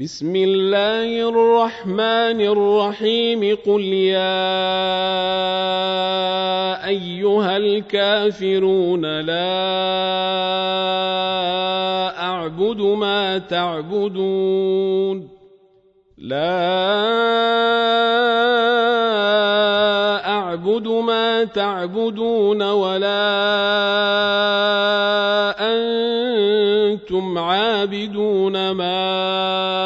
بسم الله الرحمن الرحيم. قل يا أيها الكافرون لا أعبد ما تعبدون. لا أعبد ما تعبدون ولا أنتم عابدون ما